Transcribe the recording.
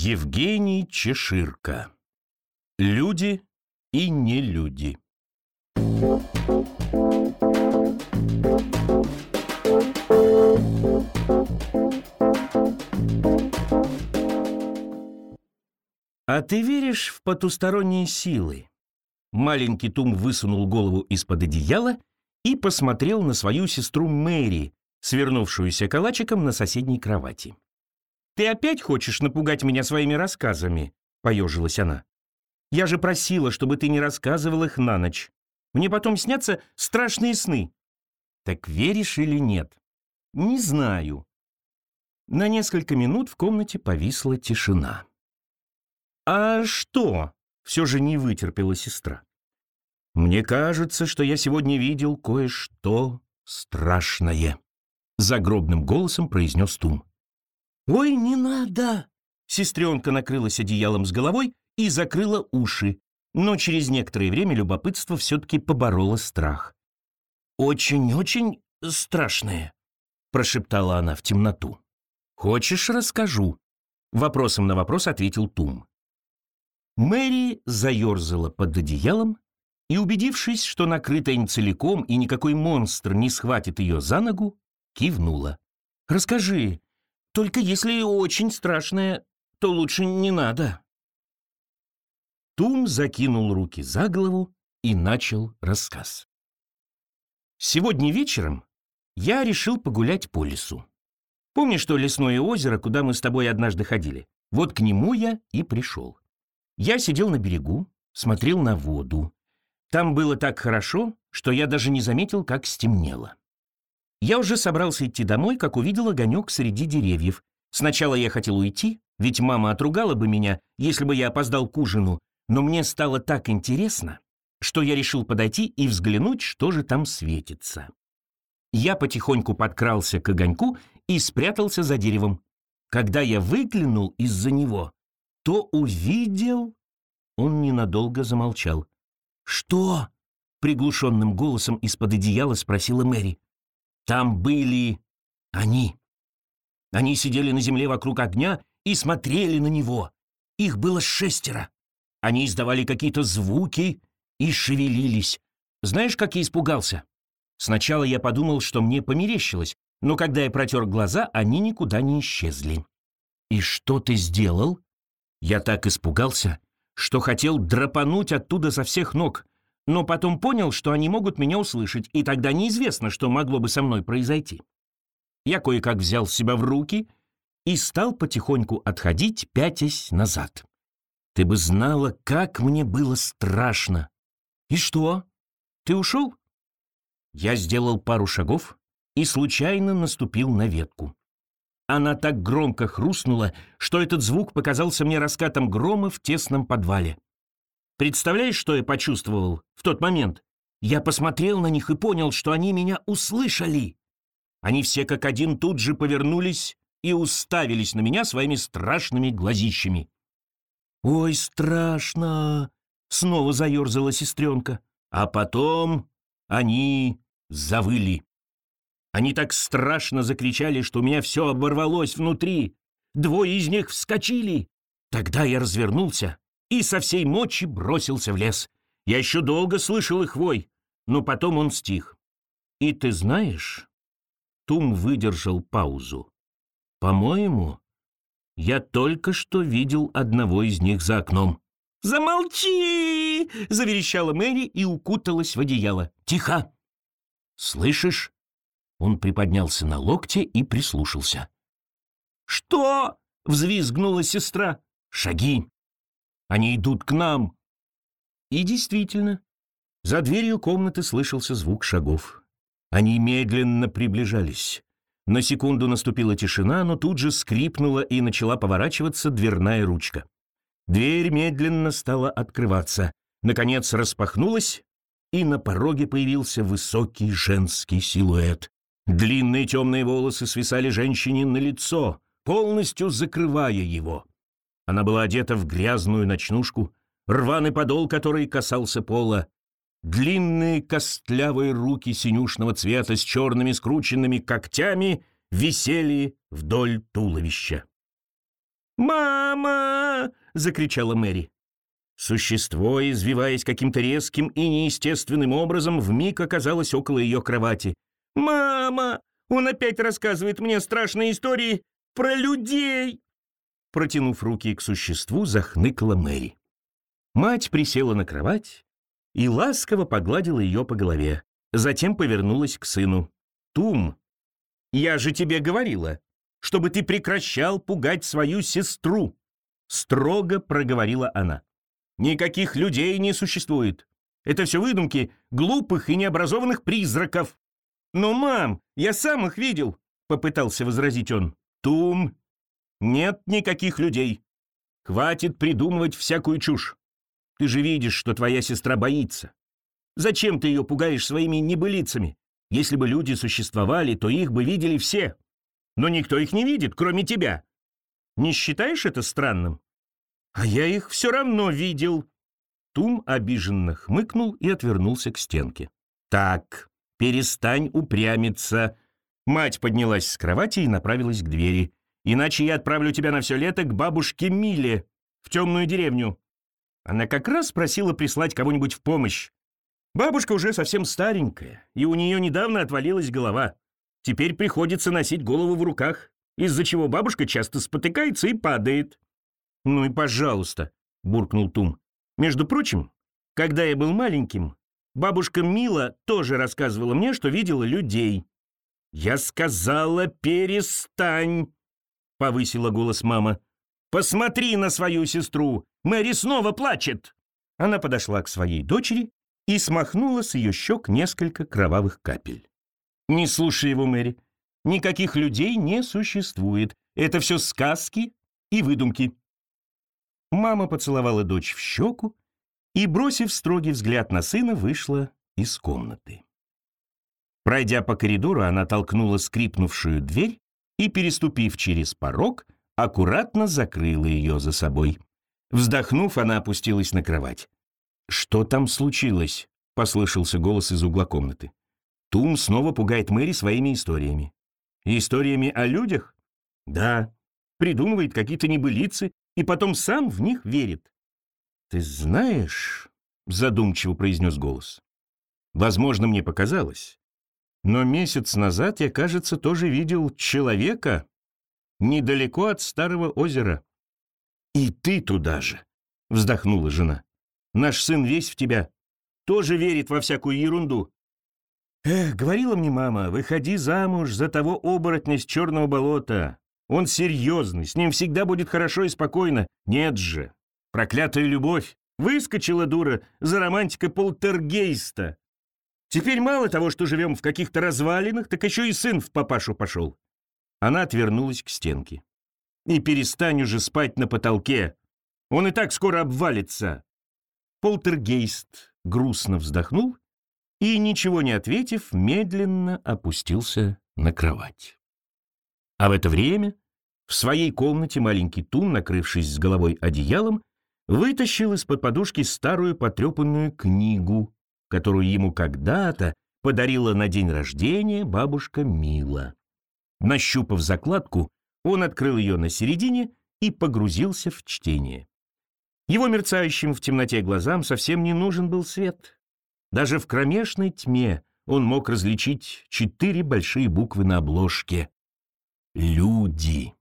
Евгений Чеширка. Люди и не люди. А ты веришь в потусторонние силы? Маленький Тум высунул голову из-под одеяла и посмотрел на свою сестру Мэри, свернувшуюся калачиком на соседней кровати. «Ты опять хочешь напугать меня своими рассказами?» — поежилась она. «Я же просила, чтобы ты не рассказывал их на ночь. Мне потом снятся страшные сны». «Так веришь или нет?» «Не знаю». На несколько минут в комнате повисла тишина. «А что?» — все же не вытерпела сестра. «Мне кажется, что я сегодня видел кое-что страшное», — загробным голосом произнес Тум. «Ой, не надо!» Сестренка накрылась одеялом с головой и закрыла уши, но через некоторое время любопытство все-таки побороло страх. «Очень-очень страшное», — прошептала она в темноту. «Хочешь, расскажу?» Вопросом на вопрос ответил Тум. Мэри заерзала под одеялом и, убедившись, что накрыта им целиком и никакой монстр не схватит ее за ногу, кивнула. «Расскажи, только если очень страшное, то лучше не надо». Тум закинул руки за голову и начал рассказ. Сегодня вечером я решил погулять по лесу. Помнишь то лесное озеро, куда мы с тобой однажды ходили? Вот к нему я и пришел. Я сидел на берегу, смотрел на воду. Там было так хорошо, что я даже не заметил, как стемнело. Я уже собрался идти домой, как увидел огонек среди деревьев. Сначала я хотел уйти, ведь мама отругала бы меня, если бы я опоздал к ужину, но мне стало так интересно, что я решил подойти и взглянуть, что же там светится. Я потихоньку подкрался к огоньку и спрятался за деревом. Когда я выглянул из-за него, то увидел... Он ненадолго замолчал. «Что?» — приглушенным голосом из-под одеяла спросила Мэри. Там были они. Они сидели на земле вокруг огня и смотрели на него. Их было шестеро. Они издавали какие-то звуки и шевелились. Знаешь, как я испугался? Сначала я подумал, что мне померещилось, но когда я протер глаза, они никуда не исчезли. «И что ты сделал?» Я так испугался, что хотел драпануть оттуда со всех ног, но потом понял, что они могут меня услышать, и тогда неизвестно, что могло бы со мной произойти. Я кое-как взял себя в руки и стал потихоньку отходить, пятясь назад. Ты бы знала, как мне было страшно. И что? Ты ушел? Я сделал пару шагов и случайно наступил на ветку. Она так громко хрустнула, что этот звук показался мне раскатом грома в тесном подвале. Представляешь, что я почувствовал в тот момент? Я посмотрел на них и понял, что они меня услышали. Они все как один тут же повернулись и уставились на меня своими страшными глазищами. «Ой, страшно!» — снова заерзала сестренка. А потом они завыли. Они так страшно закричали, что у меня все оборвалось внутри. Двое из них вскочили. Тогда я развернулся и со всей мочи бросился в лес. Я еще долго слышал их вой, но потом он стих. И ты знаешь, Тум выдержал паузу. По-моему, я только что видел одного из них за окном. «Замолчи!» — заверещала Мэри и укуталась в одеяло. «Тихо!» «Слышишь?» Он приподнялся на локте и прислушался. «Что?» — взвизгнула сестра. «Шаги!» Они идут к нам!» И действительно, за дверью комнаты слышался звук шагов. Они медленно приближались. На секунду наступила тишина, но тут же скрипнула и начала поворачиваться дверная ручка. Дверь медленно стала открываться. Наконец распахнулась, и на пороге появился высокий женский силуэт. Длинные темные волосы свисали женщине на лицо, полностью закрывая его. Она была одета в грязную ночнушку, рваный подол который касался пола, длинные костлявые руки синюшного цвета с черными скрученными когтями висели вдоль туловища. «Мама!» — закричала Мэри. Существо, извиваясь каким-то резким и неестественным образом, вмиг оказалось около ее кровати. «Мама! Он опять рассказывает мне страшные истории про людей!» Протянув руки к существу, захныкала Мэри. Мать присела на кровать и ласково погладила ее по голове. Затем повернулась к сыну. «Тум, я же тебе говорила, чтобы ты прекращал пугать свою сестру!» Строго проговорила она. «Никаких людей не существует. Это все выдумки глупых и необразованных призраков». «Но, мам, я сам их видел», — попытался возразить он. «Тум, нет никаких людей. Хватит придумывать всякую чушь. Ты же видишь, что твоя сестра боится. Зачем ты ее пугаешь своими небылицами? Если бы люди существовали, то их бы видели все. Но никто их не видит, кроме тебя. Не считаешь это странным? А я их все равно видел. Тум обиженно хмыкнул и отвернулся к стенке. Так, перестань упрямиться. Мать поднялась с кровати и направилась к двери. Иначе я отправлю тебя на все лето к бабушке Миле в темную деревню. Она как раз просила прислать кого-нибудь в помощь. Бабушка уже совсем старенькая, и у нее недавно отвалилась голова. Теперь приходится носить голову в руках, из-за чего бабушка часто спотыкается и падает. «Ну и пожалуйста», — буркнул Тум. «Между прочим, когда я был маленьким, бабушка Мила тоже рассказывала мне, что видела людей». «Я сказала, перестань!» — повысила голос мама. «Посмотри на свою сестру! Мэри снова плачет!» Она подошла к своей дочери и смахнула с ее щек несколько кровавых капель. «Не слушай его, Мэри. Никаких людей не существует. Это все сказки и выдумки». Мама поцеловала дочь в щеку и, бросив строгий взгляд на сына, вышла из комнаты. Пройдя по коридору, она толкнула скрипнувшую дверь и, переступив через порог, аккуратно закрыла ее за собой. Вздохнув, она опустилась на кровать. «Что там случилось?» — послышался голос из угла комнаты. Тум снова пугает Мэри своими историями. Историями о людях? Да. Придумывает какие-то небылицы и потом сам в них верит. «Ты знаешь...» — задумчиво произнес голос. «Возможно, мне показалось. Но месяц назад я, кажется, тоже видел человека недалеко от старого озера». «И ты туда же!» — вздохнула жена. Наш сын весь в тебя. Тоже верит во всякую ерунду. Эх, говорила мне мама, выходи замуж за того оборотня с черного болота. Он серьезный, с ним всегда будет хорошо и спокойно. Нет же. Проклятая любовь. Выскочила дура за романтика полтергейста. Теперь мало того, что живем в каких-то развалинах, так еще и сын в папашу пошел. Она отвернулась к стенке. И перестань уже спать на потолке. Он и так скоро обвалится. Полтергейст грустно вздохнул и, ничего не ответив, медленно опустился на кровать. А в это время в своей комнате маленький Тун, накрывшись с головой одеялом, вытащил из-под подушки старую потрепанную книгу, которую ему когда-то подарила на день рождения бабушка Мила. Нащупав закладку, он открыл ее на середине и погрузился в чтение. Его мерцающим в темноте глазам совсем не нужен был свет. Даже в кромешной тьме он мог различить четыре большие буквы на обложке. «Люди».